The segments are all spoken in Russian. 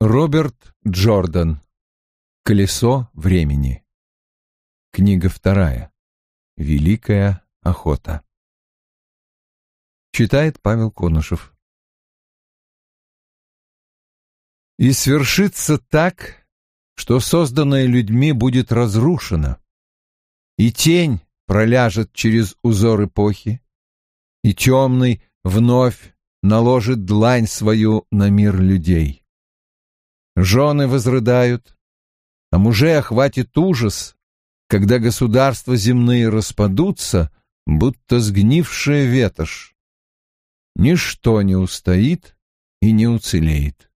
Роберт Джордан. Колесо времени. Книга вторая. Великая охота. Читает Павел Конушев. И свершится так, что созданное людьми будет разрушено, и тень проляжет через узор эпохи, и темный вновь наложит длань свою на мир людей. Жены возрыдают, а мужей охватит ужас, когда государства земные распадутся, будто сгнившая ветошь. Ничто не устоит и не уцелеет.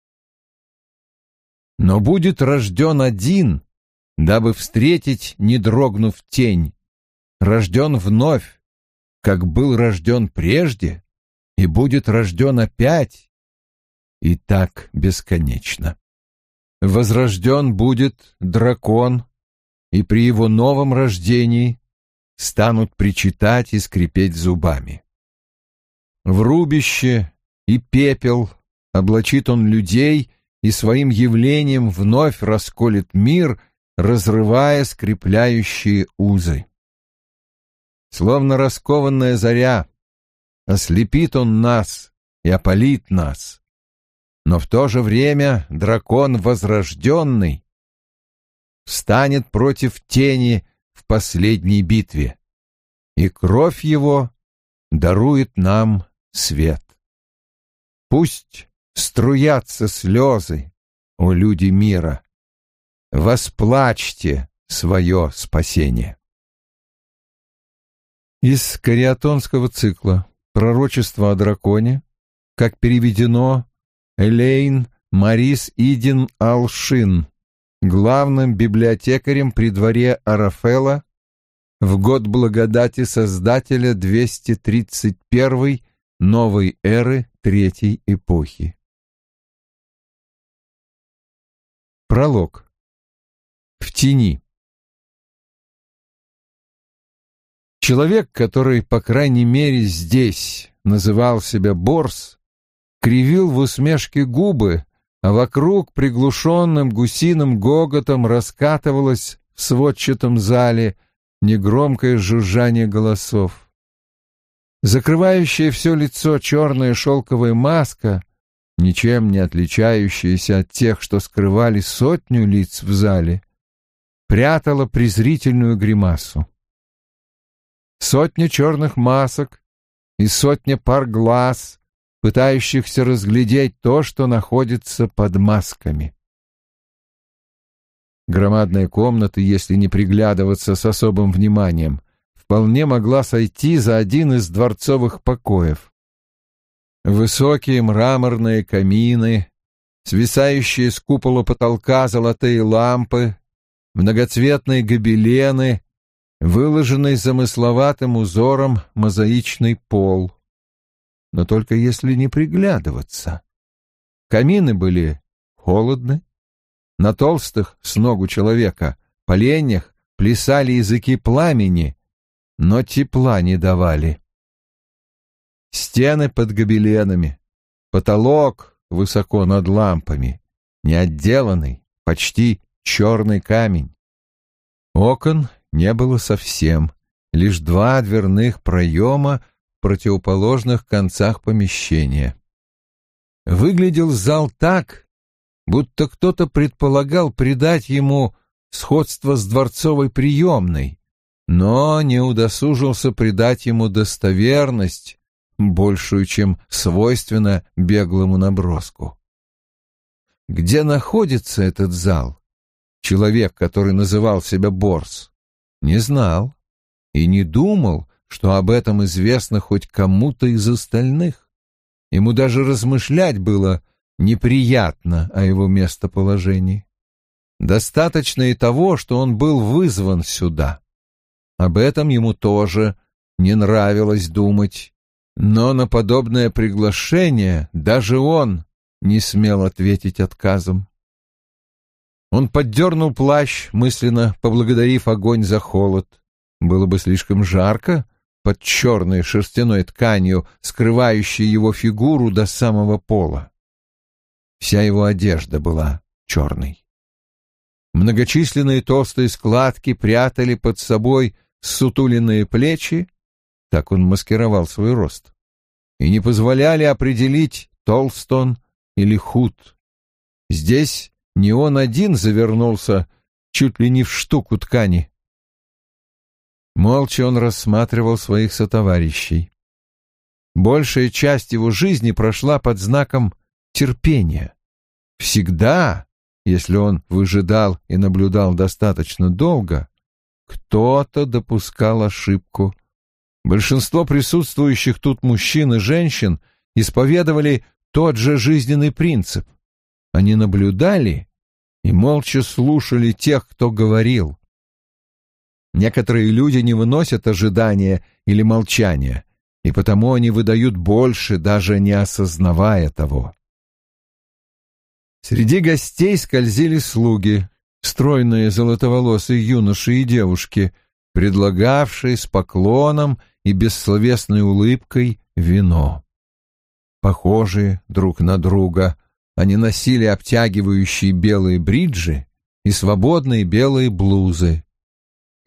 Но будет рожден один, дабы встретить, не дрогнув тень, рожден вновь, как был рожден прежде, и будет рожден опять, и так бесконечно. Возрожден будет дракон, и при его новом рождении станут причитать и скрипеть зубами. В рубище и пепел облачит он людей и своим явлением вновь расколет мир, разрывая скрепляющие узы. Словно раскованная заря, ослепит он нас и опалит нас. Но в то же время дракон возрожденный встанет против тени в последней битве, и кровь его дарует нам свет. Пусть струятся слезы, о люди мира, восплачьте свое спасение. Из кариатонского цикла «Пророчество о драконе», как переведено Элейн Марис Идин Алшин, главным библиотекарем при дворе Арафела в год благодати Создателя 231 новой эры Третьей эпохи. Пролог. В тени. Человек, который, по крайней мере, здесь называл себя Борс, кривил в усмешке губы, а вокруг приглушенным гусиным гоготом раскатывалось в сводчатом зале негромкое жужжание голосов. Закрывающая все лицо черная шелковая маска, ничем не отличающаяся от тех, что скрывали сотню лиц в зале, прятала презрительную гримасу сотня черных масок и сотня пар глаз, пытающихся разглядеть то, что находится под масками. Громадная комната, если не приглядываться с особым вниманием, вполне могла сойти за один из дворцовых покоев. Высокие мраморные камины, свисающие с купола потолка золотые лампы, многоцветные гобелены выложенный замысловатым узором мозаичный пол. Но только если не приглядываться. Камины были холодны, на толстых с ногу человека поленьях плясали языки пламени, но тепла не давали. Стены под гобеленами, потолок высоко над лампами, неотделанный, почти черный камень. Окон не было совсем, лишь два дверных проема противоположных концах помещения. Выглядел зал так, будто кто-то предполагал придать ему сходство с дворцовой приемной, но не удосужился придать ему достоверность, большую, чем свойственно беглому наброску. Где находится этот зал? Человек, который называл себя Борс не знал и не думал, что об этом известно хоть кому-то из остальных. Ему даже размышлять было неприятно о его местоположении. Достаточно и того, что он был вызван сюда. Об этом ему тоже не нравилось думать, но на подобное приглашение даже он не смел ответить отказом. Он поддернул плащ, мысленно поблагодарив огонь за холод. Было бы слишком жарко под черной шерстяной тканью, скрывающей его фигуру до самого пола. Вся его одежда была черной. Многочисленные толстые складки прятали под собой сутуленные плечи, так он маскировал свой рост, и не позволяли определить, толст он или худ. Здесь не он один завернулся чуть ли не в штуку ткани. Молча он рассматривал своих сотоварищей. Большая часть его жизни прошла под знаком терпения. Всегда, если он выжидал и наблюдал достаточно долго, кто-то допускал ошибку. Большинство присутствующих тут мужчин и женщин исповедовали тот же жизненный принцип. Они наблюдали и молча слушали тех, кто говорил. Некоторые люди не выносят ожидания или молчания, и потому они выдают больше, даже не осознавая того. Среди гостей скользили слуги, стройные золотоволосые юноши и девушки, предлагавшие с поклоном и бессловесной улыбкой вино. Похожие друг на друга, они носили обтягивающие белые бриджи и свободные белые блузы.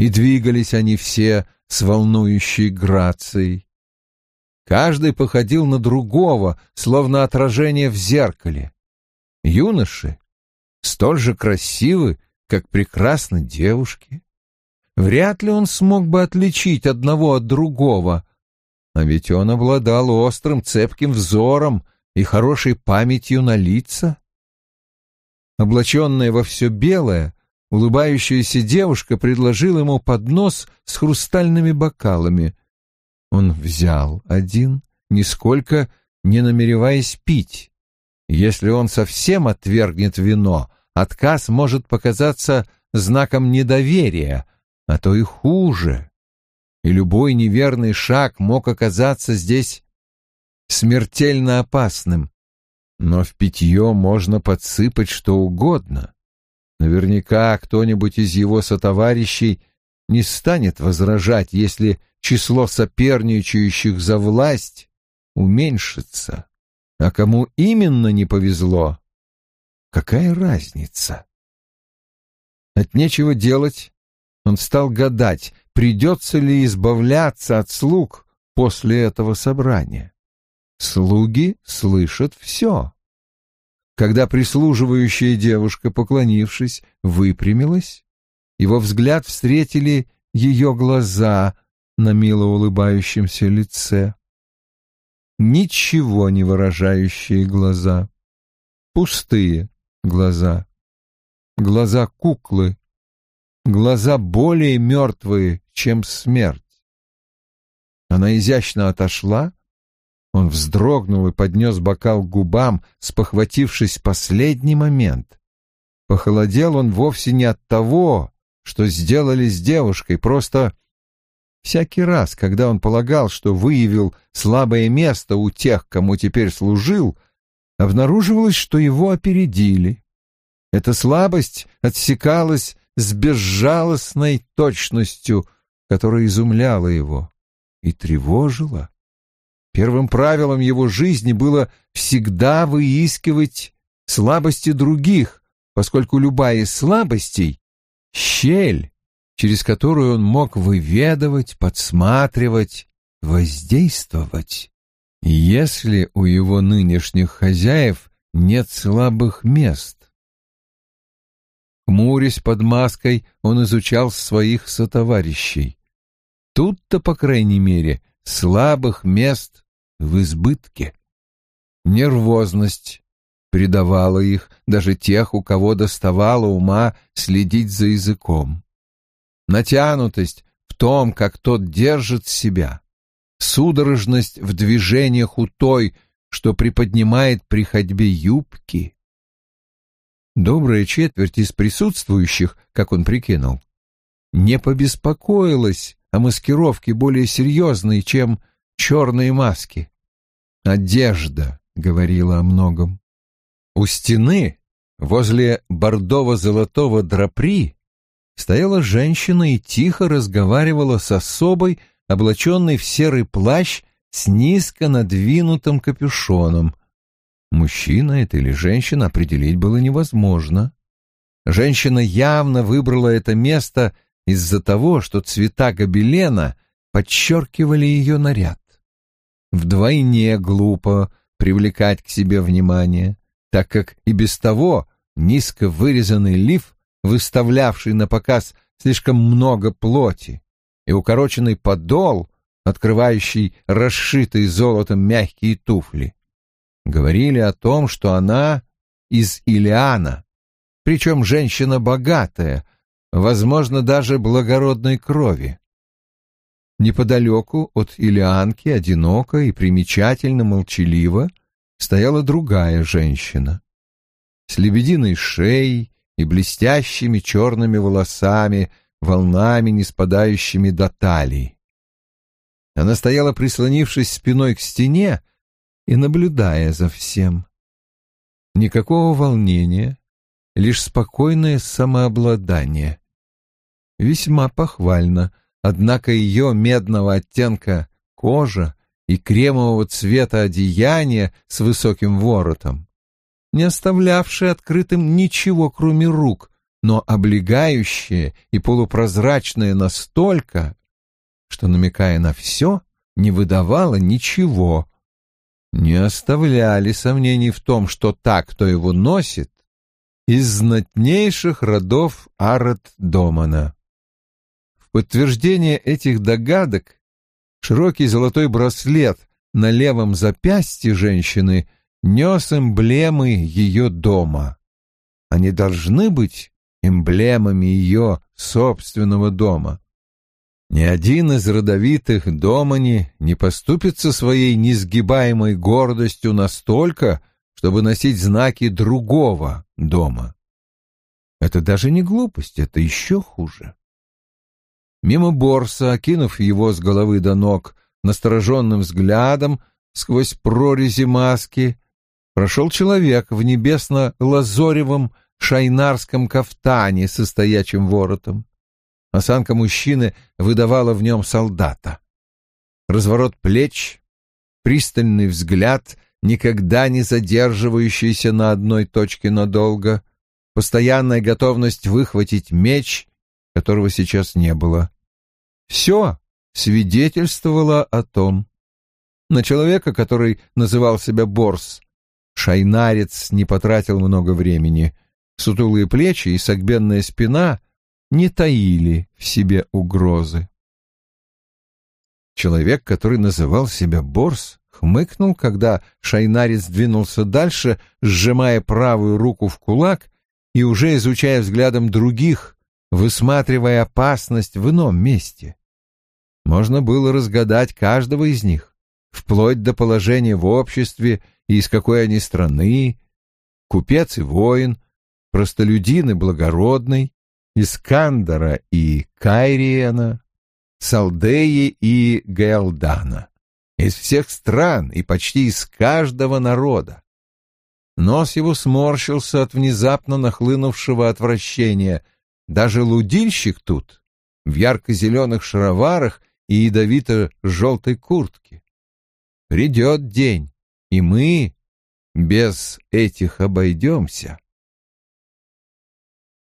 И двигались они все с волнующей грацией. Каждый походил на другого, словно отражение в зеркале. Юноши столь же красивы, как прекрасны девушки. Вряд ли он смог бы отличить одного от другого, а ведь он обладал острым цепким взором и хорошей памятью на лица. Облаченная во все белое, улыбающаяся девушка предложила ему поднос с хрустальными бокалами. Он взял один, нисколько не намереваясь пить. Если он совсем отвергнет вино, отказ может показаться знаком недоверия, а то и хуже. И любой неверный шаг мог оказаться здесь смертельно опасным. Но в питье можно подсыпать что угодно. Наверняка кто-нибудь из его сотоварищей не станет возражать, если число соперничающих за власть уменьшится. А кому именно не повезло, какая разница? От нечего делать он стал гадать, придется ли избавляться от слуг после этого собрания. Слуги слышат все. Когда прислуживающая девушка, поклонившись, выпрямилась, его взгляд встретили ее глаза на мило улыбающемся лице. Ничего не выражающие глаза, пустые глаза, глаза куклы, глаза более мертвые, чем смерть. Она изящно отошла, он вздрогнул и поднес бокал к губам, спохватившись последний момент. Похолодел он вовсе не от того, что сделали с девушкой, просто Всякий раз, когда он полагал, что выявил слабое место у тех, кому теперь служил, обнаруживалось, что его опередили. Эта слабость отсекалась с безжалостной точностью, которая изумляла его и тревожила. Первым правилом его жизни было всегда выискивать слабости других, поскольку любая из слабостей — щель, через которую он мог выведывать, подсматривать, воздействовать. Если у его нынешних хозяев нет слабых мест. Хмурясь под маской, он изучал своих сотоварищей. Тут-то, по крайней мере, слабых мест в избытке. Нервозность придавала их, даже тех, у кого доставало ума следить за языком натянутость в том, как тот держит себя, судорожность в движениях у той, что приподнимает при ходьбе юбки. Добрая четверть из присутствующих, как он прикинул, не побеспокоилась о маскировке более серьезной, чем черные маски. Одежда говорила о многом. У стены, возле бордово-золотого драпри, стояла женщина и тихо разговаривала с особой, облаченной в серый плащ с низко надвинутым капюшоном. Мужчина это или женщина определить было невозможно. Женщина явно выбрала это место из-за того, что цвета гобелена подчеркивали ее наряд. Вдвойне глупо привлекать к себе внимание, так как и без того низко вырезанный лиф, выставлявший на показ слишком много плоти, и укороченный подол, открывающий расшитые золотом мягкие туфли, говорили о том, что она из Илиана, причем женщина богатая, возможно, даже благородной крови. Неподалеку от Илианки, одиноко и примечательно молчаливо, стояла другая женщина. С лебединой шеей и блестящими черными волосами, волнами, не спадающими до талии. Она стояла, прислонившись спиной к стене и наблюдая за всем. Никакого волнения, лишь спокойное самообладание. Весьма похвально, однако ее медного оттенка кожа и кремового цвета одеяния с высоким воротом, не оставлявшие открытым ничего, кроме рук, но облегающие и полупрозрачные настолько, что, намекая на все, не выдавало ничего, не оставляли сомнений в том, что так, кто его носит, из знатнейших родов Арат-Домана. В подтверждение этих догадок широкий золотой браслет на левом запястье женщины нес эмблемы ее дома. Они должны быть эмблемами ее собственного дома. Ни один из родовитых домани не поступится своей несгибаемой гордостью настолько, чтобы носить знаки другого дома. Это даже не глупость, это еще хуже. Мимо Борса, окинув его с головы до ног настороженным взглядом сквозь прорези маски, прошел человек в небесно-лазоревом шайнарском кафтане со стоячим воротом. Осанка мужчины выдавала в нем солдата. Разворот плеч, пристальный взгляд, никогда не задерживающийся на одной точке надолго, постоянная готовность выхватить меч, которого сейчас не было. Все свидетельствовало о том. На человека, который называл себя Борс, шайнарец не потратил много времени. Сутулые плечи и согбенная спина — не таили в себе угрозы. Человек, который называл себя Борс, хмыкнул, когда шайнарец двинулся дальше, сжимая правую руку в кулак и уже изучая взглядом других, высматривая опасность в ином месте. Можно было разгадать каждого из них, вплоть до положения в обществе и из какой они страны, купец и воин, простолюдин и благородный, Искандера и Кайриена, Салдеи и Гаэлдана, из всех стран и почти из каждого народа. Нос его сморщился от внезапно нахлынувшего отвращения. Даже лудильщик тут, в ярко-зеленых шароварах и ядовито-желтой куртке. Придет день, и мы без этих обойдемся.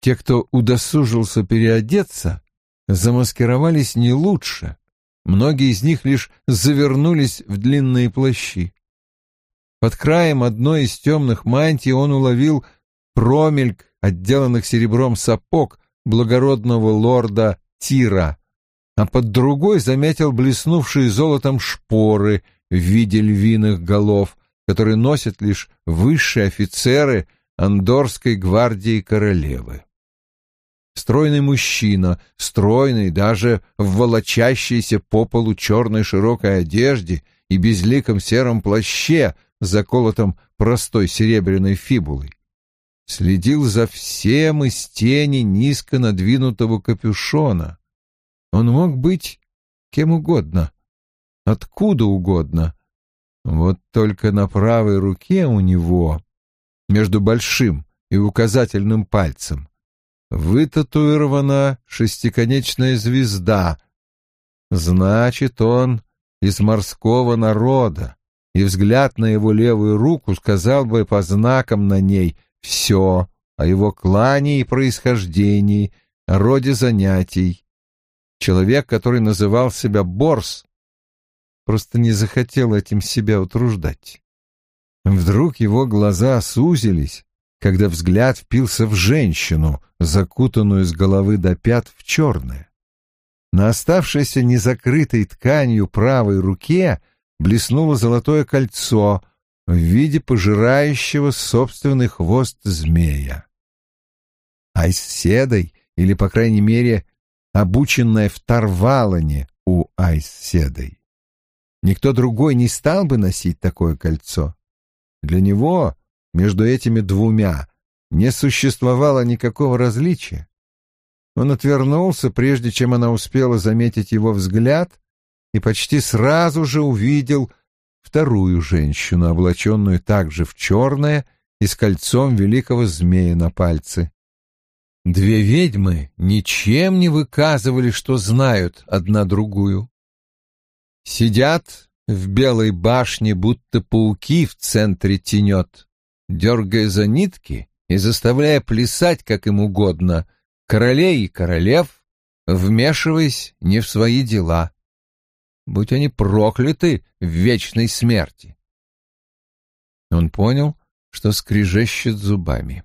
Те, кто удосужился переодеться, замаскировались не лучше. Многие из них лишь завернулись в длинные плащи. Под краем одной из темных мантий он уловил промельк отделанных серебром сапог благородного лорда Тира, а под другой заметил блеснувшие золотом шпоры в виде львиных голов, которые носят лишь высшие офицеры Андорской гвардии королевы. Стройный мужчина, стройный даже в волочащейся по полу черной широкой одежде и безликом сером плаще, заколотом простой серебряной фибулой. Следил за всем из тени низко надвинутого капюшона. Он мог быть кем угодно, откуда угодно. Вот только на правой руке у него, между большим и указательным пальцем, вытатуирована шестиконечная звезда. Значит, он из морского народа, и взгляд на его левую руку сказал бы по знакам на ней все о его клане и происхождении, о роде занятий. Человек, который называл себя Борс, просто не захотел этим себя утруждать. Вдруг его глаза сузились, когда взгляд впился в женщину, закутанную с головы до пят в черное. На оставшейся незакрытой тканью правой руке блеснуло золотое кольцо в виде пожирающего собственный хвост змея. Айсседой, или, по крайней мере, обученная в Тарвалане у Айсседой. Никто другой не стал бы носить такое кольцо. Для него между этими двумя не существовало никакого различия. Он отвернулся, прежде чем она успела заметить его взгляд, и почти сразу же увидел вторую женщину, облаченную также в черное и с кольцом великого змея на пальце. Две ведьмы ничем не выказывали, что знают одна другую. Сидят в белой башне, будто пауки в центре тенет, дергая за нитки и заставляя плясать, как им угодно, королей и королев, вмешиваясь не в свои дела. Будь они прокляты в вечной смерти. Он понял, что скрежещет зубами.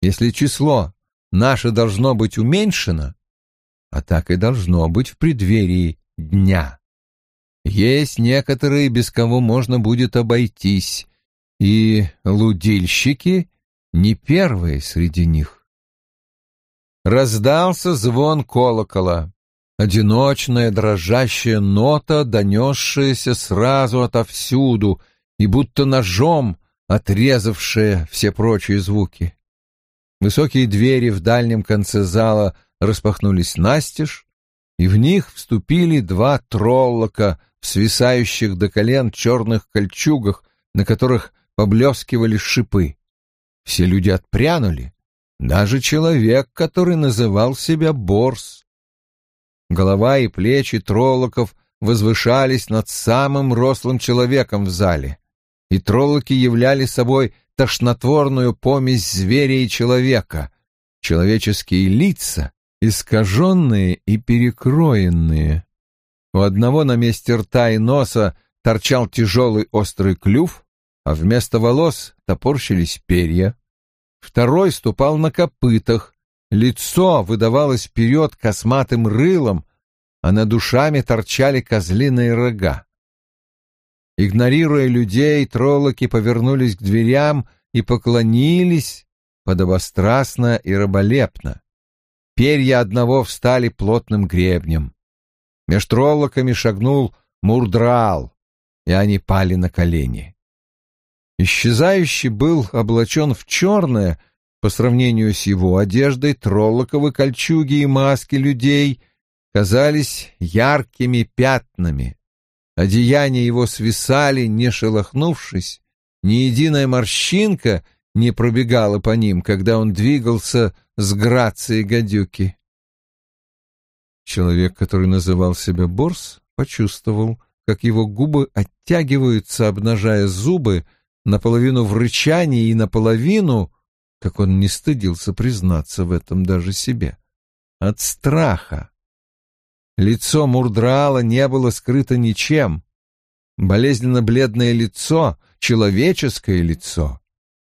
Если число наше должно быть уменьшено, а так и должно быть в преддверии дня. Есть некоторые, без кого можно будет обойтись, и лудильщики не первые среди них. Раздался звон колокола, одиночная дрожащая нота, донесшаяся сразу отовсюду и будто ножом отрезавшая все прочие звуки. Высокие двери в дальнем конце зала распахнулись настежь, и в них вступили два троллока свисающих до колен черных кольчугах, на которых поблескивали шипы. Все люди отпрянули, даже человек, который называл себя Борс. Голова и плечи троллоков возвышались над самым рослым человеком в зале, и троллоки являли собой тошнотворную помесь зверя и человека, человеческие лица, искаженные и перекроенные, у одного на месте рта и носа торчал тяжелый острый клюв, а вместо волос топорщились перья. Второй ступал на копытах, лицо выдавалось вперед косматым рылом, а над душами торчали козлиные рога. Игнорируя людей, троллоки повернулись к дверям и поклонились подобострастно и раболепно. Перья одного встали плотным гребнем. Меж троллоками шагнул Мурдрал, и они пали на колени. Исчезающий был облачен в черное, по сравнению с его одеждой, троллоковы кольчуги и маски людей казались яркими пятнами. Одеяния его свисали, не шелохнувшись, ни единая морщинка не пробегала по ним, когда он двигался с грацией гадюки. Человек, который называл себя Борс, почувствовал, как его губы оттягиваются, обнажая зубы, наполовину в рычании и наполовину, как он не стыдился признаться в этом даже себе, от страха. Лицо Мурдраала не было скрыто ничем. Болезненно бледное лицо, человеческое лицо,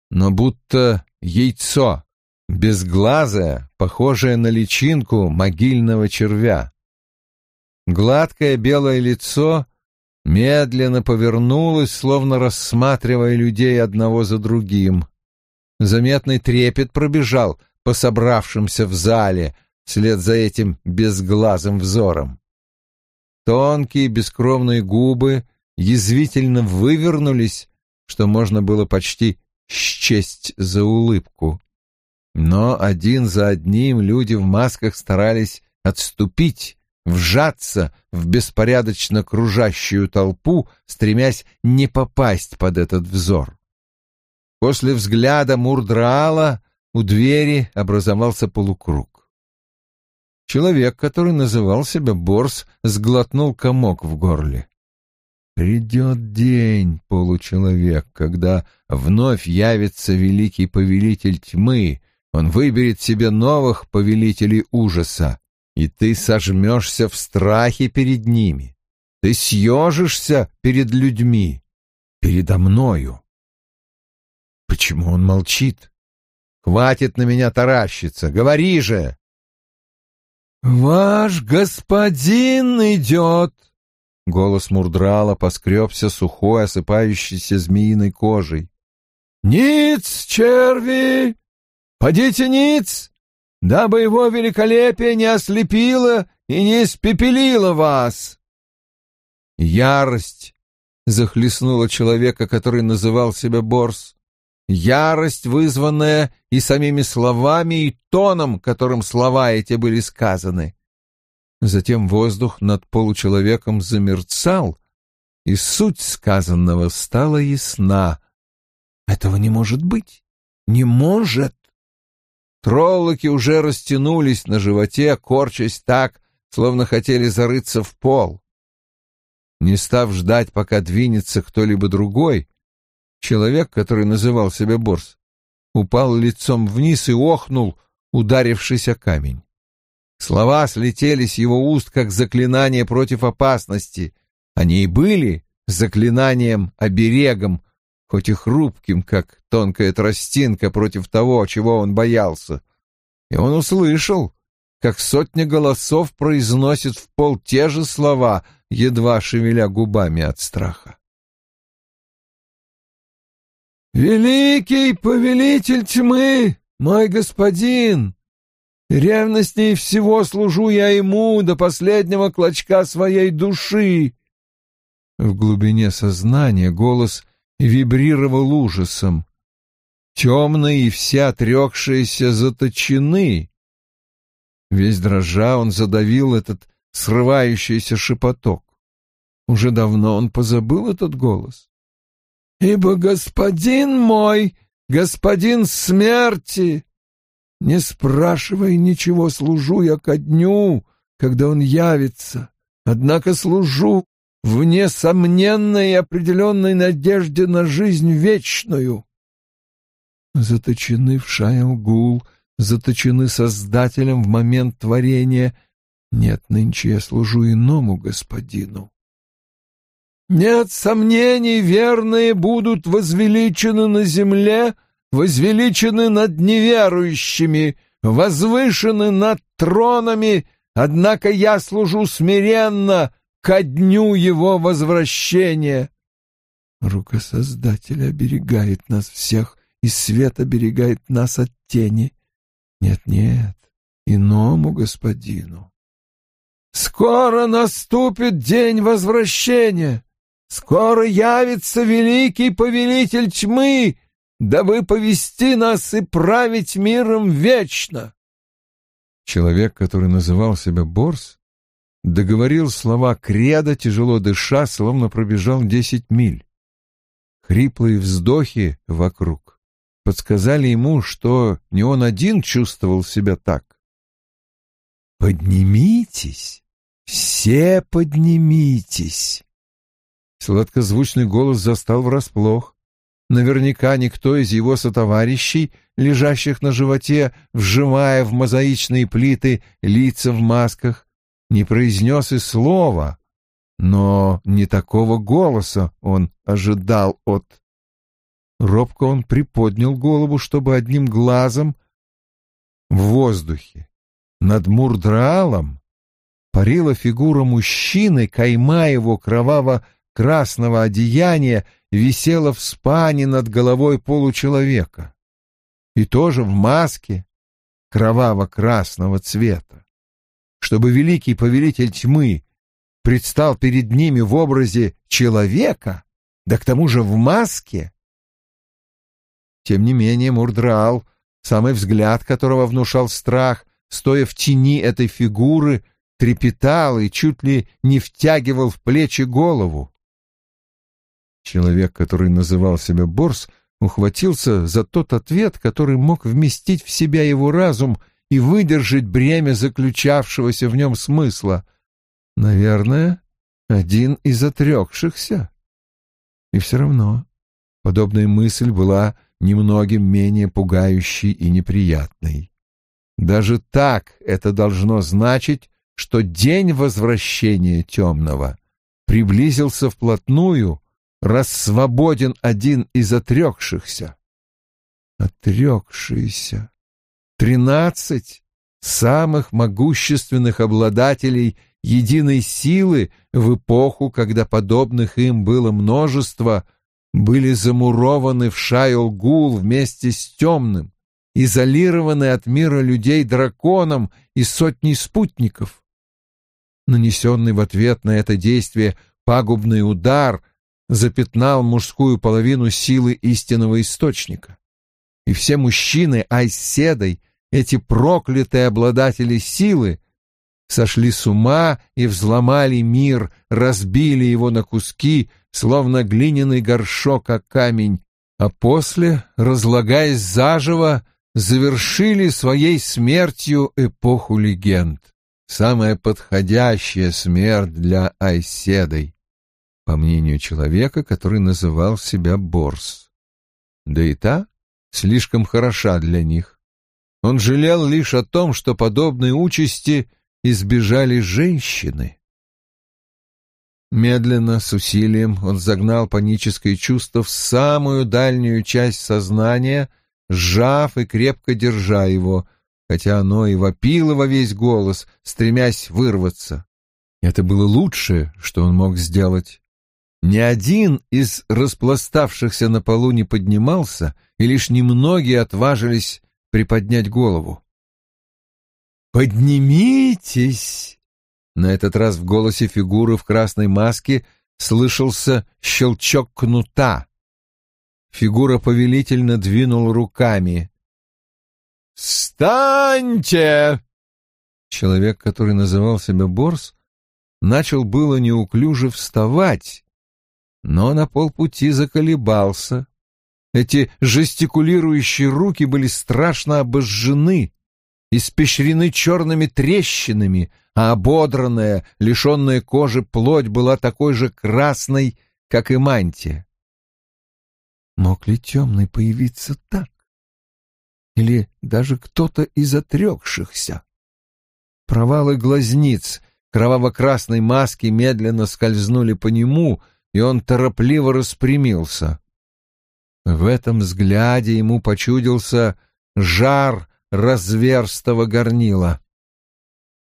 но будто яйцо, безглазая, похожая на личинку могильного червя. Гладкое белое лицо медленно повернулось, словно рассматривая людей одного за другим. Заметный трепет пробежал по собравшимся в зале вслед за этим безглазым взором. Тонкие бескровные губы язвительно вывернулись, что можно было почти счесть за улыбку. Но один за одним люди в масках старались отступить, вжаться в беспорядочно кружащую толпу, стремясь не попасть под этот взор. После взгляда Мурдраала у двери образовался полукруг. Человек, который называл себя Борс, сглотнул комок в горле. Придет день, получеловек, когда вновь явится великий повелитель тьмы, он выберет себе новых повелителей ужаса, и ты сожмешься в страхе перед ними. Ты съежишься перед людьми, передо мною. Почему он молчит? Хватит на меня таращиться, говори же! «Ваш господин идет!» Голос Мурдрала поскребся сухой, осыпающейся змеиной кожей. «Ниц, черви! Подите ниц, дабы его великолепие не ослепило и не испепелило вас!» Ярость захлестнула человека, который называл себя Борс. Ярость, вызванная и самими словами, и тоном, которым слова эти были сказаны. Затем воздух над получеловеком замерцал, и суть сказанного стала ясна. Этого не может быть. Не может. Троллоки уже растянулись на животе, корчась так, словно хотели зарыться в пол. Не став ждать, пока двинется кто-либо другой, человек, который называл себя Борс, упал лицом вниз и охнул, ударившись о камень. Слова слетели с его уст, как заклинание против опасности. Они и были заклинанием-оберегом, хоть и хрупким, как тонкая тростинка против того, чего он боялся. И он услышал, как сотня голосов произносит в пол те же слова, едва шевеля губами от страха. «Великий повелитель тьмы, мой господин!» Ревностней всего служу я ему до последнего клочка своей души. В глубине сознания голос вибрировал ужасом. Темные и все отрекшиеся заточены. Весь дрожа он задавил этот срывающийся шепоток. Уже давно он позабыл этот голос. «Ибо господин мой, господин смерти, не спрашивай ничего, служу я ко дню, когда он явится. Однако служу в несомненной и определенной надежде на жизнь вечную. Заточены в Шайлгул, заточены Создателем в момент творения. Нет, нынче я служу иному господину. Нет сомнений, верные будут возвеличены на земле — возвеличены над неверующими, возвышены над тронами, однако я служу смиренно ко дню его возвращения. Рука Создателя оберегает нас всех, и свет оберегает нас от тени. Нет-нет, иному господину. Скоро наступит день возвращения. Скоро явится великий повелитель тьмы, дабы повести нас и править миром вечно. Человек, который называл себя Борс, договорил слова кредо, тяжело дыша, словно пробежал десять миль. Хриплые вздохи вокруг подсказали ему, что не он один чувствовал себя так. «Поднимитесь, все поднимитесь!» Сладкозвучный голос застал врасплох. Наверняка никто из его сотоварищей, лежащих на животе, вжимая в мозаичные плиты лица в масках, не произнес и слова, но не такого голоса он ожидал от... Робко он приподнял голову, чтобы одним глазом в воздухе над Мурдраалом парила фигура мужчины, кайма его кроваво-красного одеяния висела в спане над головой получеловека. И тоже в маске кроваво-красного цвета. Чтобы великий повелитель тьмы предстал перед ними в образе человека, да к тому же в маске. Тем не менее Мурдраал, самый взгляд которого внушал страх, стоя в тени этой фигуры, трепетал и чуть ли не втягивал в плечи голову. Человек, который называл себя Борс, ухватился за тот ответ, который мог вместить в себя его разум и выдержать бремя заключавшегося в нем смысла. Наверное, один из отрекшихся. И все равно подобная мысль была немногим менее пугающей и неприятной. Даже так это должно значить, что день возвращения темного приблизился вплотную, раз свободен один из отрекшихся. Отрекшиеся. Тринадцать самых могущественных обладателей единой силы в эпоху, когда подобных им было множество, были замурованы в Шайол-Гул вместе с темным, изолированы от мира людей драконом и сотней спутников. Нанесенный в ответ на это действие пагубный удар запятнал мужскую половину силы истинного источника. И все мужчины Айседой, эти проклятые обладатели силы, сошли с ума и взломали мир, разбили его на куски, словно глиняный горшок о камень, а после, разлагаясь заживо, завершили своей смертью эпоху легенд. Самая подходящая смерть для Айседой, по мнению человека, который называл себя Борс. Да и та слишком хороша для них. Он жалел лишь о том, что подобной участи избежали женщины. Медленно, с усилием, он загнал паническое чувство в самую дальнюю часть сознания, сжав и крепко держа его, хотя оно и вопило во весь голос, стремясь вырваться. Это было лучшее, что он мог сделать. Ни один из распластавшихся на полу не поднимался, и лишь немногие отважились приподнять голову. «Поднимитесь!» На этот раз в голосе фигуры в красной маске слышался щелчок кнута. Фигура повелительно двинула руками. «Встаньте!» Человек, который называл себя Борс, начал было неуклюже вставать, но на полпути заколебался. Эти жестикулирующие руки были страшно обожжены, испещрены черными трещинами, а ободранная, лишенная кожи плоть была такой же красной, как и мантия. Мог ли темный появиться так? Или даже кто-то из отрекшихся? Провалы глазниц кроваво-красной маски медленно скользнули по нему, и он торопливо распрямился. В этом взгляде ему почудился жар разверстого горнила.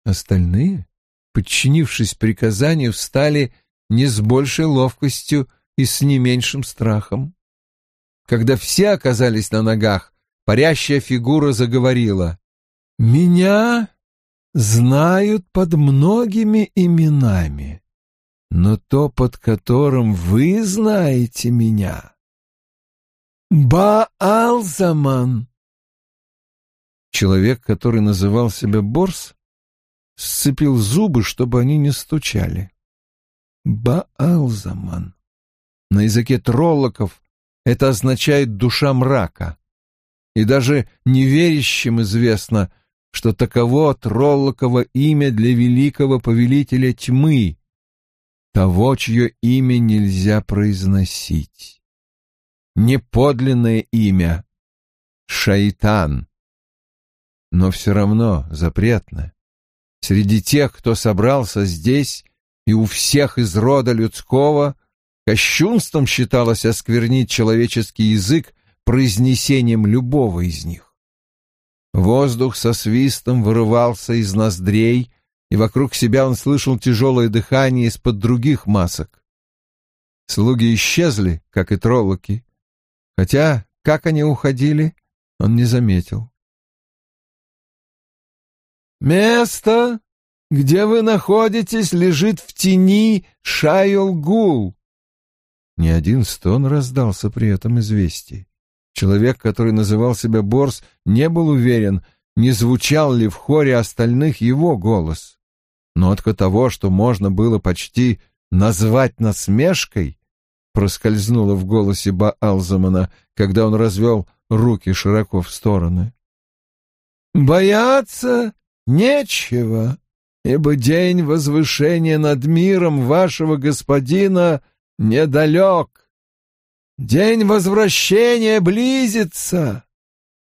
Остальные, подчинившись приказанию, встали не с большей ловкостью и с не меньшим страхом. Когда все оказались на ногах, парящая фигура заговорила. «Меня знают под многими именами, но то, под которым вы знаете меня, Баалзаман, Человек, который называл себя Борс, сцепил зубы, чтобы они не стучали. Баалзаман. На языке троллоков это означает «душа мрака». И даже неверящим известно, что таково троллоково имя для великого повелителя тьмы, того, чье имя нельзя произносить. Неподлинное имя — Шайтан но все равно запретно. Среди тех, кто собрался здесь, и у всех из рода людского, кощунством считалось осквернить человеческий язык произнесением любого из них. Воздух со свистом вырывался из ноздрей, и вокруг себя он слышал тяжелое дыхание из-под других масок. Слуги исчезли, как и троллоки, хотя, как они уходили, он не заметил. Место, где вы находитесь, лежит в тени Шайол-Гул. Ни один стон раздался при этом известии. Человек, который называл себя Борс, не был уверен, не звучал ли в хоре остальных его голос. Нотка того, что можно было почти назвать насмешкой, проскользнула в голосе Баалзамана, когда он развел руки широко в стороны. «Бояться Нечего. ибо день возвышения над миром вашего господина недалек. День возвращения близится.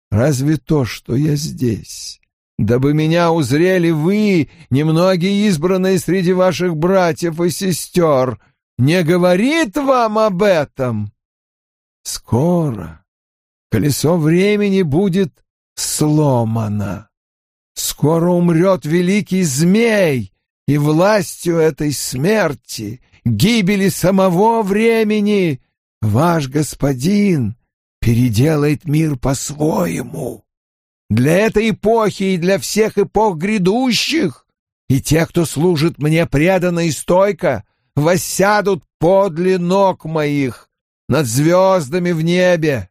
Разве то, что я здесь, дабы меня узрели вы, немногие избранные среди ваших братьев и сестер, не говорит вам об этом? Скоро колесо времени будет сломано. Скоро умрет великий змей, и властью этой смерти, гибели самого времени, ваш господин переделает мир по-своему. Для этой эпохи и для всех эпох грядущих, и те, кто служит мне преданно и стойко, воссядут подле ног моих над звездами в небе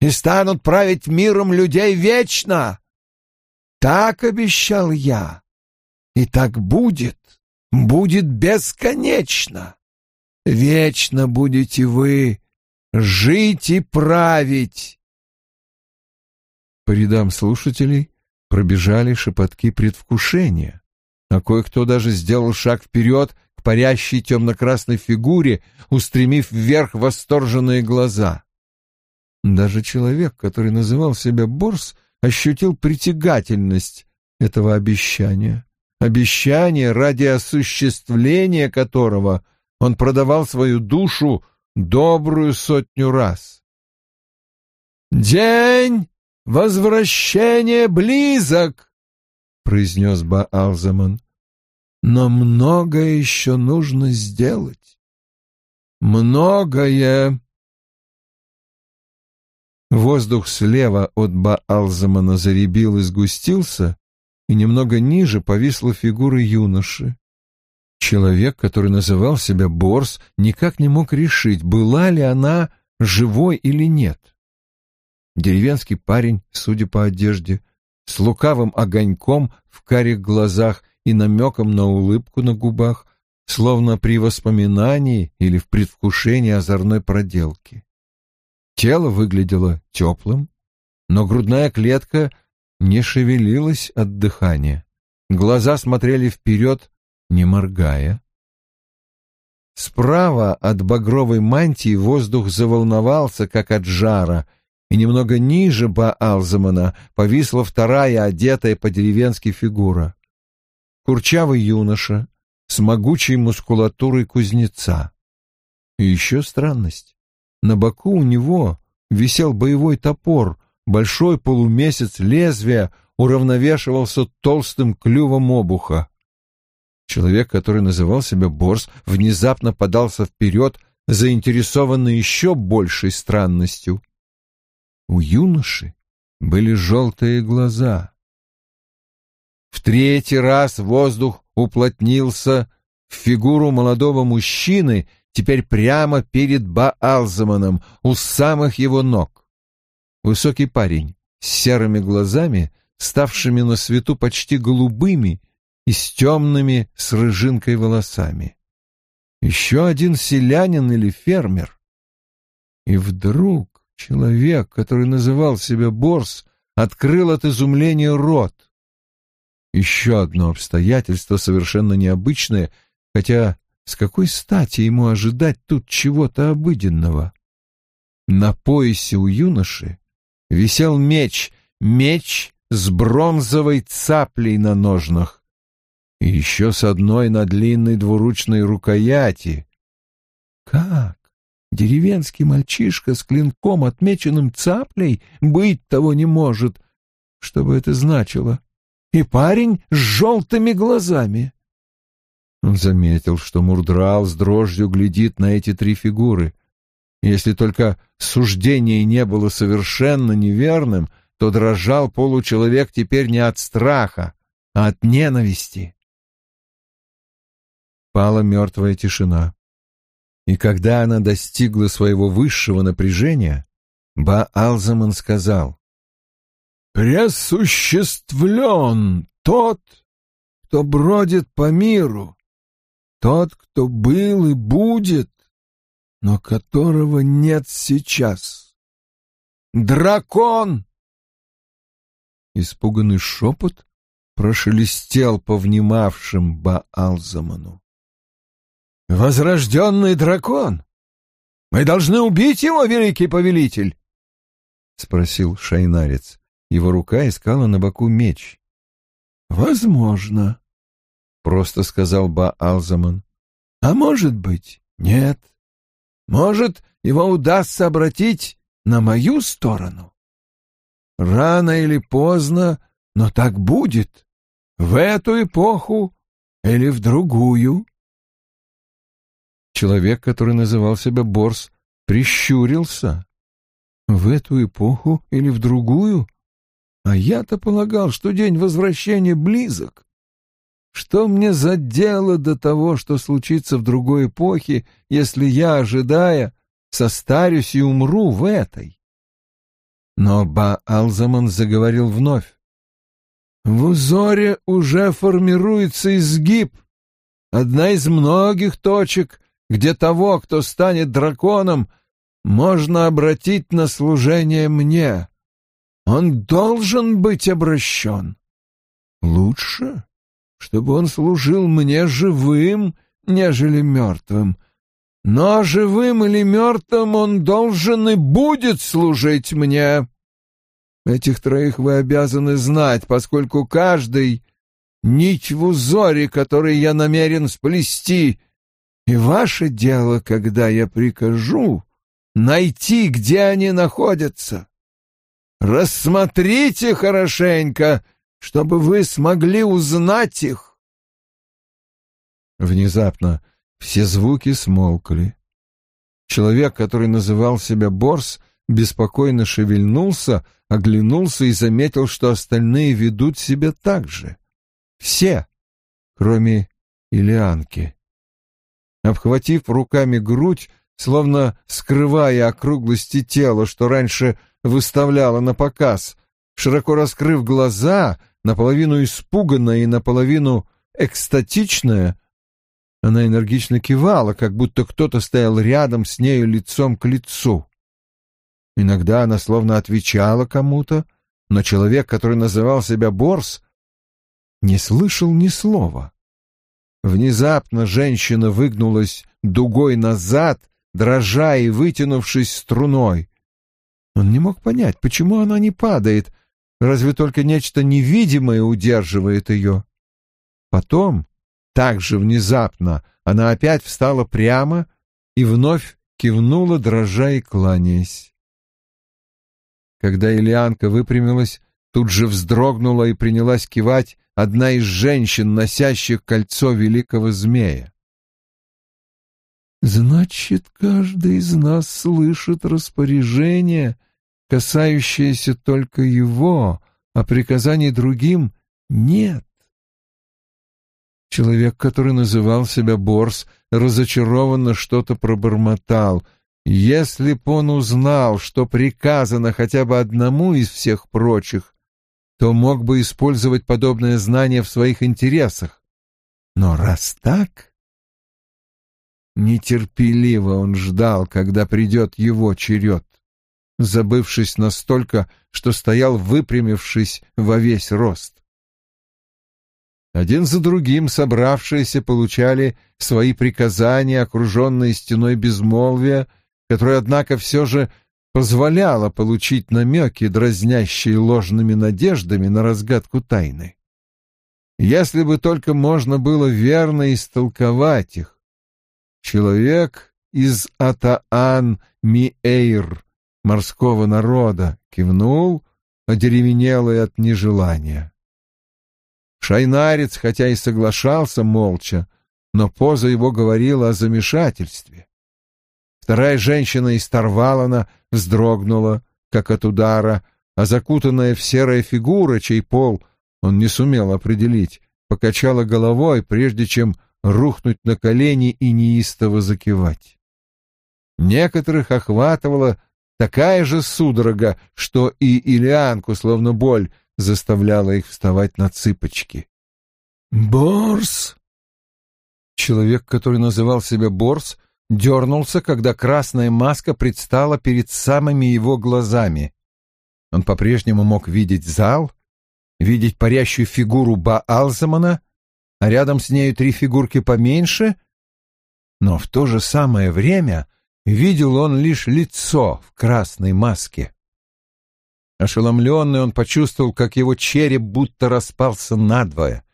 и станут править миром людей вечно. Так обещал я, и так будет, будет бесконечно. Вечно будете вы жить и править. По рядам слушателей пробежали шепотки предвкушения, а кое-кто даже сделал шаг вперед к парящей темно-красной фигуре, устремив вверх восторженные глаза. Даже человек, который называл себя Борс, ощутил притягательность этого обещания, обещание, ради осуществления которого он продавал свою душу добрую сотню раз. «День возвращения близок!» — произнес Баалзаман. «Но многое еще нужно сделать. Многое!» Воздух слева от Баалзамана заребил и сгустился, и немного ниже повисла фигура юноши. Человек, который называл себя Борс, никак не мог решить, была ли она живой или нет. Деревенский парень, судя по одежде, с лукавым огоньком в карих глазах и намеком на улыбку на губах, словно при воспоминании или в предвкушении озорной проделки. Тело выглядело теплым, но грудная клетка не шевелилась от дыхания. Глаза смотрели вперед, не моргая. Справа от багровой мантии воздух заволновался, как от жара, и немного ниже Баалзамана повисла вторая, одетая по-деревенски фигура. Курчавый юноша с могучей мускулатурой кузнеца. И еще странность. На боку у него висел боевой топор, большой полумесяц лезвия уравновешивался толстым клювом обуха. Человек, который называл себя Борс, внезапно подался вперед, заинтересованный еще большей странностью. У юноши были желтые глаза. В третий раз воздух уплотнился в фигуру молодого мужчины, теперь прямо перед Баалзаманом, у самых его ног. Высокий парень с серыми глазами, ставшими на свету почти голубыми, и с темными с рыжинкой волосами. Еще один селянин или фермер. И вдруг человек, который называл себя Борс, открыл от изумления рот. Еще одно обстоятельство совершенно необычное, хотя с какой стати ему ожидать тут чего-то обыденного? На поясе у юноши висел меч, меч с бронзовой цаплей на ножнах и еще с одной на длинной двуручной рукояти. Как? Деревенский мальчишка с клинком, отмеченным цаплей, быть того не может. Что бы это значило? И парень с желтыми глазами. Он заметил, что Мурдрал с дрожью глядит на эти три фигуры. Если только суждение не было совершенно неверным, то дрожал получеловек теперь не от страха, а от ненависти пала мертвая тишина. И когда она достигла своего высшего напряжения, Ба-Алзаман сказал, «Пресуществлен тот, кто бродит по миру, тот, кто был и будет, но которого нет сейчас. Дракон!» Испуганный шепот прошелестел по внимавшим Баалзаману. «Возрожденный дракон! Мы должны убить его, великий повелитель!» — спросил шайнарец. Его рука искала на боку меч. «Возможно», — просто сказал Баалзаман. «А может быть, нет. Может, его удастся обратить на мою сторону. Рано или поздно, но так будет. В эту эпоху или в другую». Человек, который называл себя Борс, прищурился. В эту эпоху или в другую? А я-то полагал, что день возвращения близок. Что мне за дело до того, что случится в другой эпохе, если я, ожидая, состарюсь и умру в этой? Но Ба-Алзаман заговорил вновь. В узоре уже формируется изгиб, одна из многих точек, где того, кто станет драконом, можно обратить на служение мне. Он должен быть обращен. Лучше, чтобы он служил мне живым, нежели мертвым. Но живым или мертвым он должен и будет служить мне. Этих троих вы обязаны знать, поскольку каждый — нить в узоре, который я намерен сплести — и ваше дело, когда я прикажу, найти, где они находятся. Рассмотрите хорошенько, чтобы вы смогли узнать их. Внезапно все звуки смолкли. Человек, который называл себя Борс, беспокойно шевельнулся, оглянулся и заметил, что остальные ведут себя так же. Все, кроме Илианки обхватив руками грудь, словно скрывая округлости тела, что раньше выставляла на показ, широко раскрыв глаза, наполовину испуганная и наполовину экстатичная, она энергично кивала, как будто кто-то стоял рядом с нею лицом к лицу. Иногда она словно отвечала кому-то, но человек, который называл себя Борс, не слышал ни слова. Внезапно женщина выгнулась дугой назад, дрожа и вытянувшись струной. Он не мог понять, почему она не падает, разве только нечто невидимое удерживает ее. Потом, так же внезапно, она опять встала прямо и вновь кивнула, дрожа и кланяясь. Когда Ильянка выпрямилась, тут же вздрогнула и принялась кивать, одна из женщин, носящих кольцо великого змея. Значит, каждый из нас слышит распоряжение, касающееся только его, а приказаний другим нет. Человек, который называл себя Борс, разочарованно что-то пробормотал. Если б он узнал, что приказано хотя бы одному из всех прочих, то мог бы использовать подобное знание в своих интересах. Но раз так... Нетерпеливо он ждал, когда придет его черед, забывшись настолько, что стоял выпрямившись во весь рост. Один за другим собравшиеся получали свои приказания, окруженные стеной безмолвия, которое, однако, все же позволяла получить намеки, дразнящие ложными надеждами на разгадку тайны. Если бы только можно было верно истолковать их. Человек из Атаан Миэйр, морского народа, кивнул, одеревенелый от нежелания. Шайнарец, хотя и соглашался молча, но поза его говорила о замешательстве. Вторая женщина из Тарвалана вздрогнула, как от удара, а закутанная в серая фигура, чей пол он не сумел определить, покачала головой, прежде чем рухнуть на колени и неистово закивать. Некоторых охватывала такая же судорога, что и Илианку, словно боль, заставляла их вставать на цыпочки. «Борс!» Человек, который называл себя Борс, дернулся, когда красная маска предстала перед самыми его глазами. Он по-прежнему мог видеть зал, видеть парящую фигуру Баалзамана, а рядом с нею три фигурки поменьше, но в то же самое время видел он лишь лицо в красной маске. Ошеломленный он почувствовал, как его череп будто распался надвое,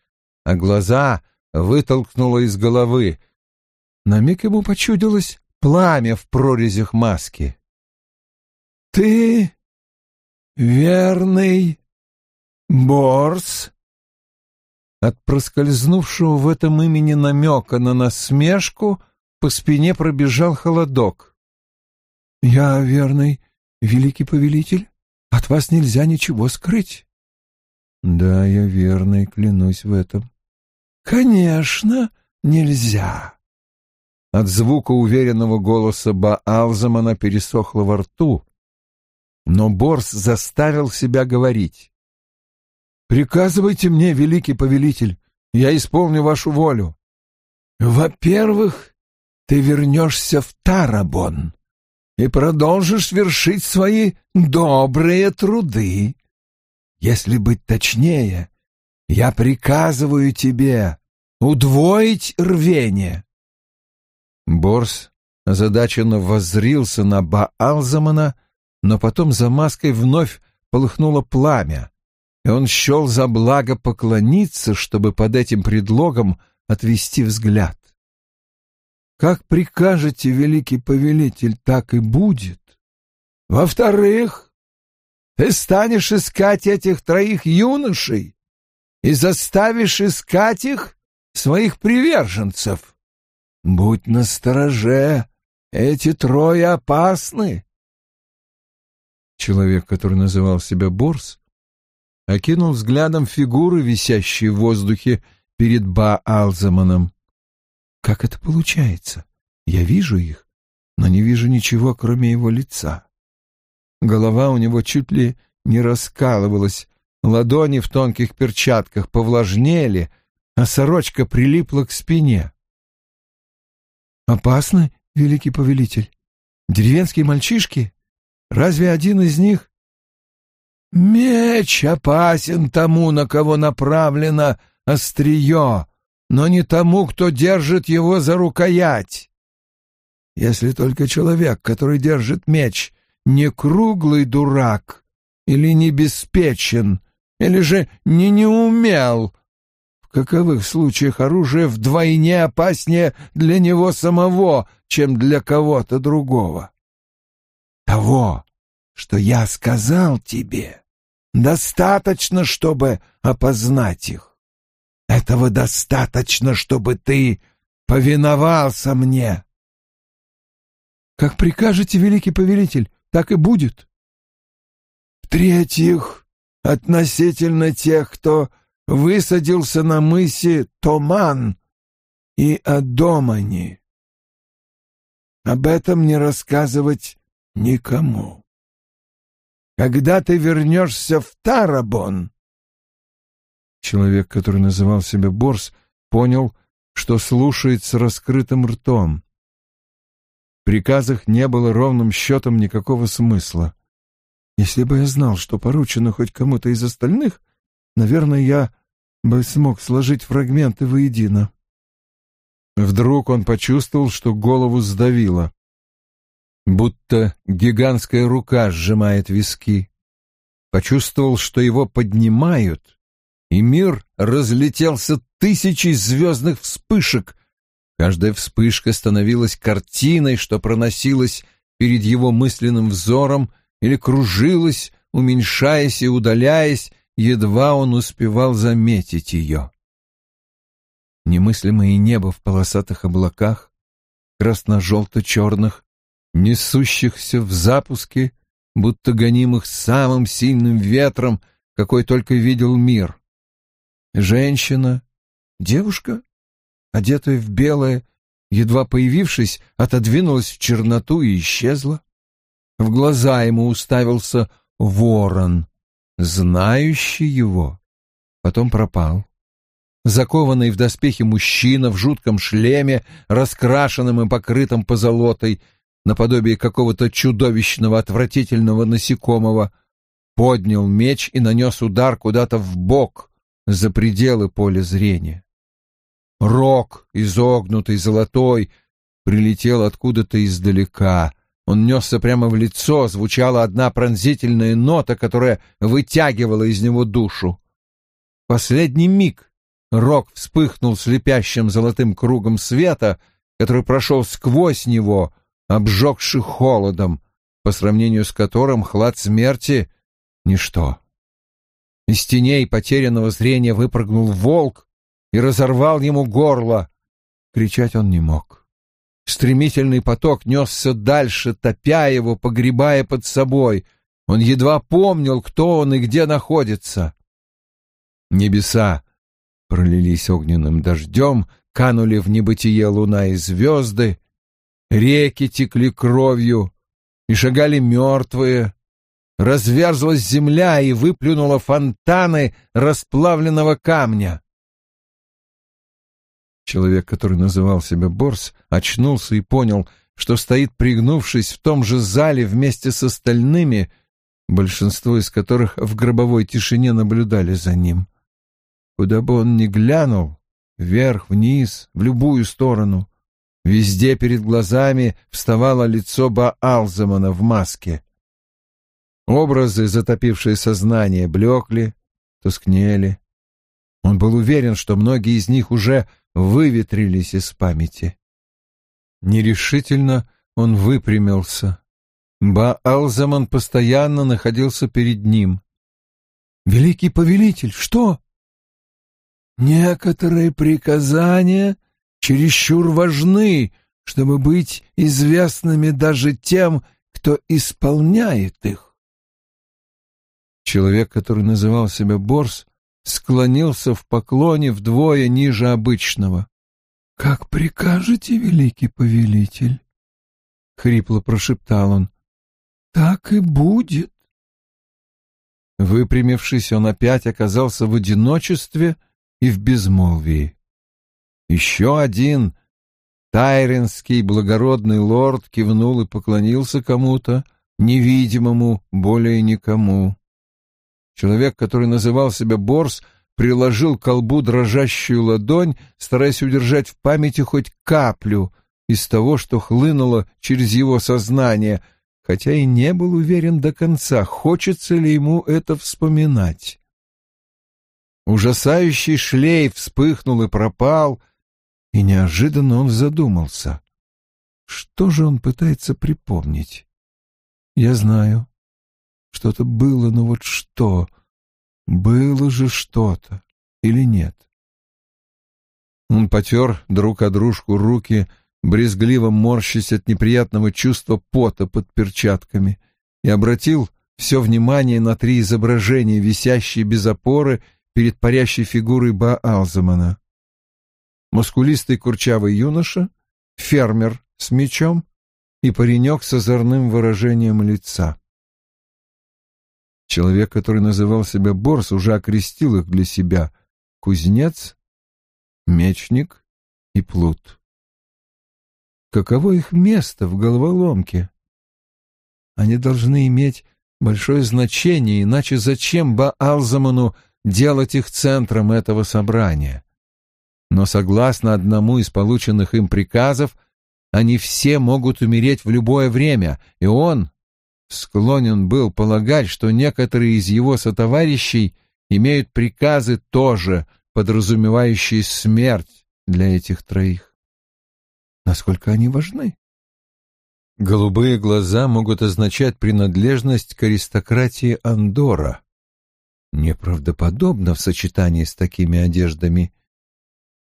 а глаза вытолкнуло из головы. На миг ему почудилось пламя в прорезях маски. «Ты верный Борс?» От проскользнувшего в этом имени намека на насмешку по спине пробежал холодок. «Я верный, великий повелитель, от вас нельзя ничего скрыть». «Да, я верный, клянусь в этом». «Конечно, нельзя». От звука уверенного голоса Баалзамана пересохло во рту, но Борс заставил себя говорить. «Приказывайте мне, великий повелитель, я исполню вашу волю». «Во-первых, ты вернешься в Тарабон и продолжишь вершить свои добрые труды. Если быть точнее, я приказываю тебе удвоить рвение». Борс озадаченно воззрился на Баалзамана, но потом за маской вновь полыхнуло пламя, и он счел за благо поклониться, чтобы под этим предлогом отвести взгляд. Как прикажете, великий повелитель, так и будет. Во-вторых, ты станешь искать этих троих юношей и заставишь искать их своих приверженцев. Будь настороже, эти трое опасны. Человек, который называл себя Борс, окинул взглядом фигуры, висящие в воздухе перед Ба-Алзаманом. Как это получается? Я вижу их, но не вижу ничего, кроме его лица. Голова у него чуть ли не раскалывалась, ладони в тонких перчатках повлажнели, а сорочка прилипла к спине. «Опасно, великий повелитель? Деревенские мальчишки? Разве один из них...» «Меч опасен тому, на кого направлено острие, но не тому, кто держит его за рукоять. Если только человек, который держит меч, не круглый дурак или не беспечен, или же не неумел, каковых случаях оружие вдвойне опаснее для него самого, чем для кого-то другого. Того, что я сказал тебе, достаточно, чтобы опознать их. Этого достаточно, чтобы ты повиновался мне. Как прикажете, великий повелитель, так и будет. В-третьих, относительно тех, кто высадился на мысе Томан и Адомани. Об этом не рассказывать никому. Когда ты вернешься в Тарабон, Человек, который называл себя Борс, понял, что слушает с раскрытым ртом. В приказах не было ровным счетом никакого смысла. Если бы я знал, что поручено хоть кому-то из остальных, наверное, я бы смог сложить фрагменты воедино. Вдруг он почувствовал, что голову сдавило, будто гигантская рука сжимает виски. Почувствовал, что его поднимают, и мир разлетелся тысячей звездных вспышек. Каждая вспышка становилась картиной, что проносилась перед его мысленным взором или кружилась, уменьшаясь и удаляясь, едва он успевал заметить ее. Немыслимое небо в полосатых облаках, красно-желто-черных, несущихся в запуске, будто гонимых самым сильным ветром, какой только видел мир. Женщина, девушка, одетая в белое, едва появившись, отодвинулась в черноту и исчезла. В глаза ему уставился ворон, знающий его, потом пропал. Закованный в доспехи мужчина в жутком шлеме, раскрашенным и покрытым позолотой, наподобие какого-то чудовищного отвратительного насекомого, поднял меч и нанес удар куда-то в бок, за пределы поля зрения. Рог, изогнутый, золотой, прилетел откуда-то издалека. Он несся прямо в лицо, звучала одна пронзительная нота, которая вытягивала из него душу. Последний миг рог вспыхнул слепящим золотым кругом света, который прошел сквозь него, обжегший холодом, по сравнению с которым хлад смерти — ничто. Из теней потерянного зрения выпрыгнул волк и разорвал ему горло. Кричать он не мог. Стремительный поток несся дальше, топя его, погребая под собой. Он едва помнил, кто он и где находится. Небеса пролились огненным дождем, канули в небытие луна и звезды, реки текли кровью, и шагали мертвые, разверзлась земля и выплюнула фонтаны расплавленного камня. Человек, который называл себя Борс, очнулся и понял, что стоит пригнувшись в том же зале вместе с остальными, большинство из которых в гробовой тишине наблюдали за ним. Куда бы он ни глянул, вверх, вниз, в любую сторону, везде перед глазами вставало лицо Баалзамана в маске. Образы, затопившие сознание, блекли, тускнели. Он был уверен, что многие из них уже выветрились из памяти. Нерешительно он выпрямился. Баалзаман постоянно находился перед ним. «Великий повелитель, что?» «Некоторые приказания чересчур важны, чтобы быть известными даже тем, кто исполняет их. Человек, который называл себя Борс, склонился в поклоне вдвое ниже обычного. — Как прикажете, великий повелитель? — хрипло прошептал он. — Так и будет. Выпрямившись, он опять оказался в одиночестве и в безмолвии. Еще один тайренский благородный лорд кивнул и поклонился кому-то, невидимому более никому. Человек, который называл себя Борс, приложил к колбу дрожащую ладонь, стараясь удержать в памяти хоть каплю из того, что хлынуло через его сознание, хотя и не был уверен до конца, хочется ли ему это вспоминать. Ужасающий шлейф вспыхнул и пропал, и неожиданно он задумался. Что же он пытается припомнить? Я знаю. Что-то было, но вот что? Было же что-то или нет? Он потер друг о дружку руки, брезгливо морщась от неприятного чувства пота под перчатками, и обратил все внимание на три изображения, висящие без опоры перед парящей фигурой Баалзамана. Мускулистый курчавый юноша, фермер с мечом и паренек с озорным выражением лица. Человек, который называл себя Борс, уже окрестил их для себя кузнец, мечник и плут. Каково их место в головоломке? Они должны иметь большое значение, иначе зачем Баалзаману делать их центром этого собрания? Но согласно одному из полученных им приказов, они все могут умереть в любое время, и он, Склонен был полагать, что некоторые из его сотоварищей имеют приказы тоже, подразумевающие смерть для этих троих. Насколько они важны? Голубые глаза могут означать принадлежность к аристократии Андора. Неправдоподобно в сочетании с такими одеждами.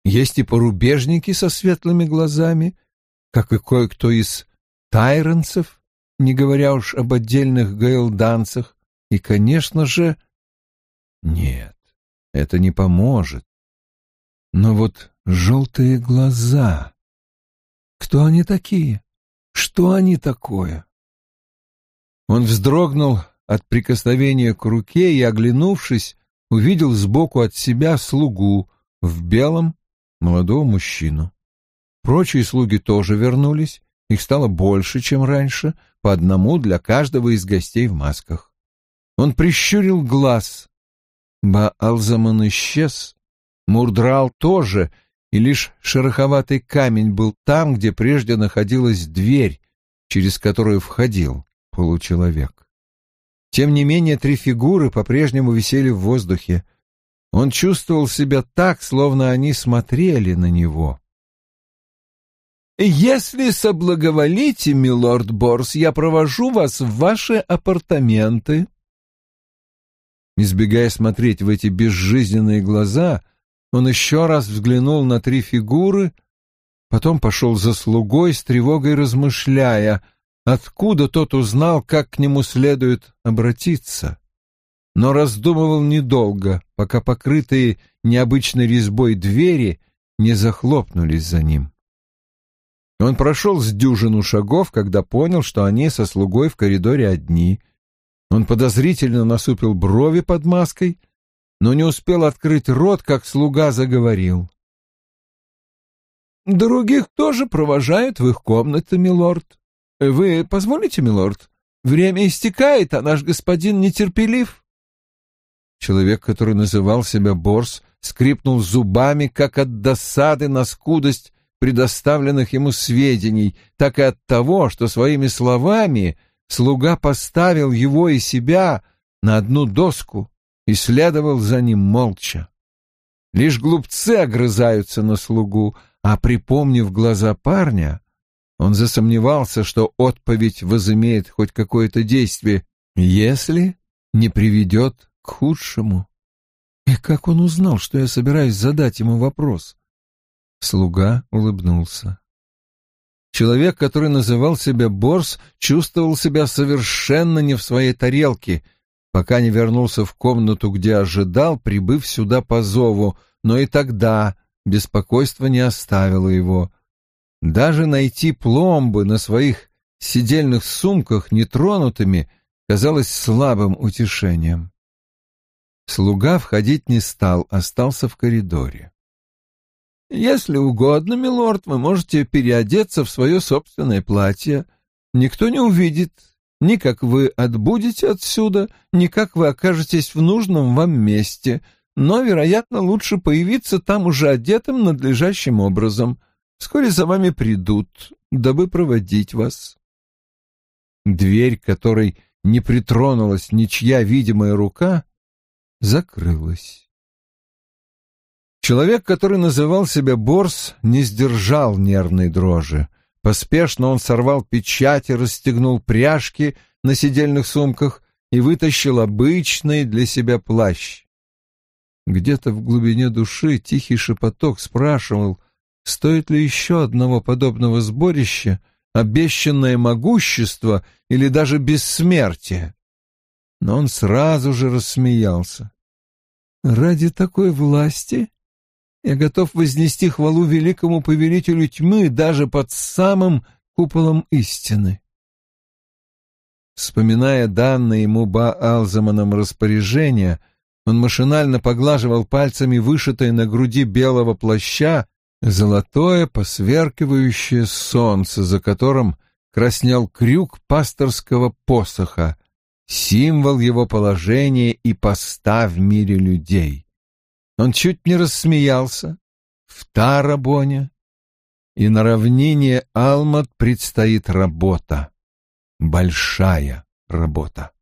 Есть и порубежники со светлыми глазами, как и кое-кто из тайренцев, не говоря уж об отдельных гейлданцах, и, конечно же... Нет, это не поможет. Но вот желтые глаза... Кто они такие? Что они такое? Он вздрогнул от прикосновения к руке и, оглянувшись, увидел сбоку от себя слугу в белом молодого мужчину. Прочие слуги тоже вернулись, их стало больше, чем раньше, по одному для каждого из гостей в масках. Он прищурил глаз. Баалзаман исчез. Мурдрал тоже, и лишь шероховатый камень был там, где прежде находилась дверь, через которую входил получеловек. Тем не менее, три фигуры по-прежнему висели в воздухе. Он чувствовал себя так, словно они смотрели на него. «Если соблаговолите, милорд Борс, я провожу вас в ваши апартаменты». Избегая смотреть в эти безжизненные глаза, он еще раз взглянул на три фигуры, потом пошел за слугой с тревогой размышляя — откуда тот узнал, как к нему следует обратиться. Но раздумывал недолго, пока покрытые необычной резьбой двери не захлопнулись за ним. Он прошел с дюжину шагов, когда понял, что они со слугой в коридоре одни. Он подозрительно насупил брови под маской, но не успел открыть рот, как слуга заговорил. «Других тоже провожают в их комнаты, милорд. «Вы позволите, милорд? Время истекает, а наш господин нетерпелив». Человек, который называл себя Борс, скрипнул зубами, как от досады на скудость предоставленных ему сведений, так и от того, что своими словами слуга поставил его и себя на одну доску и следовал за ним молча. Лишь глупцы огрызаются на слугу, а, припомнив глаза парня, он засомневался, что отповедь возымеет хоть какое-то действие, если не приведет к худшему. И как он узнал, что я собираюсь задать ему вопрос? Слуга улыбнулся. Человек, который называл себя Борс, чувствовал себя совершенно не в своей тарелке, пока не вернулся в комнату, где ожидал, прибыв сюда по зову, но и тогда беспокойство не оставило его. Даже найти пломбы на своих сидельных сумках нетронутыми казалось слабым утешением. Слуга входить не стал, остался в коридоре. «Если угодно, милорд, вы можете переодеться в свое собственное платье. Никто не увидит, ни как вы отбудете отсюда, ни как вы окажетесь в нужном вам месте, но, вероятно, лучше появиться там уже одетым надлежащим образом. Вскоре за вами придут, дабы проводить вас. Дверь, которой не притронулась ничья видимая рука, закрылась. Человек, который называл себя Борс, не сдержал нервной дрожи. Поспешно он сорвал печать и расстегнул пряжки на сидельных сумках и вытащил обычный для себя плащ. Где-то в глубине души тихий шепоток спрашивал, Стоит ли еще одного подобного сборища, обещанное могущество или даже бессмертие? Но он сразу же рассмеялся. «Ради такой власти я готов вознести хвалу великому повелителю тьмы даже под самым куполом истины». Вспоминая данное ему Ба-Алзаманом распоряжение, он машинально поглаживал пальцами вышитое на груди белого плаща золотое посверкивающее солнце, за которым краснел крюк пасторского посоха, символ его положения и поста в мире людей. Он чуть не рассмеялся. В Тарабоне и на равнине Алмат предстоит работа, большая работа.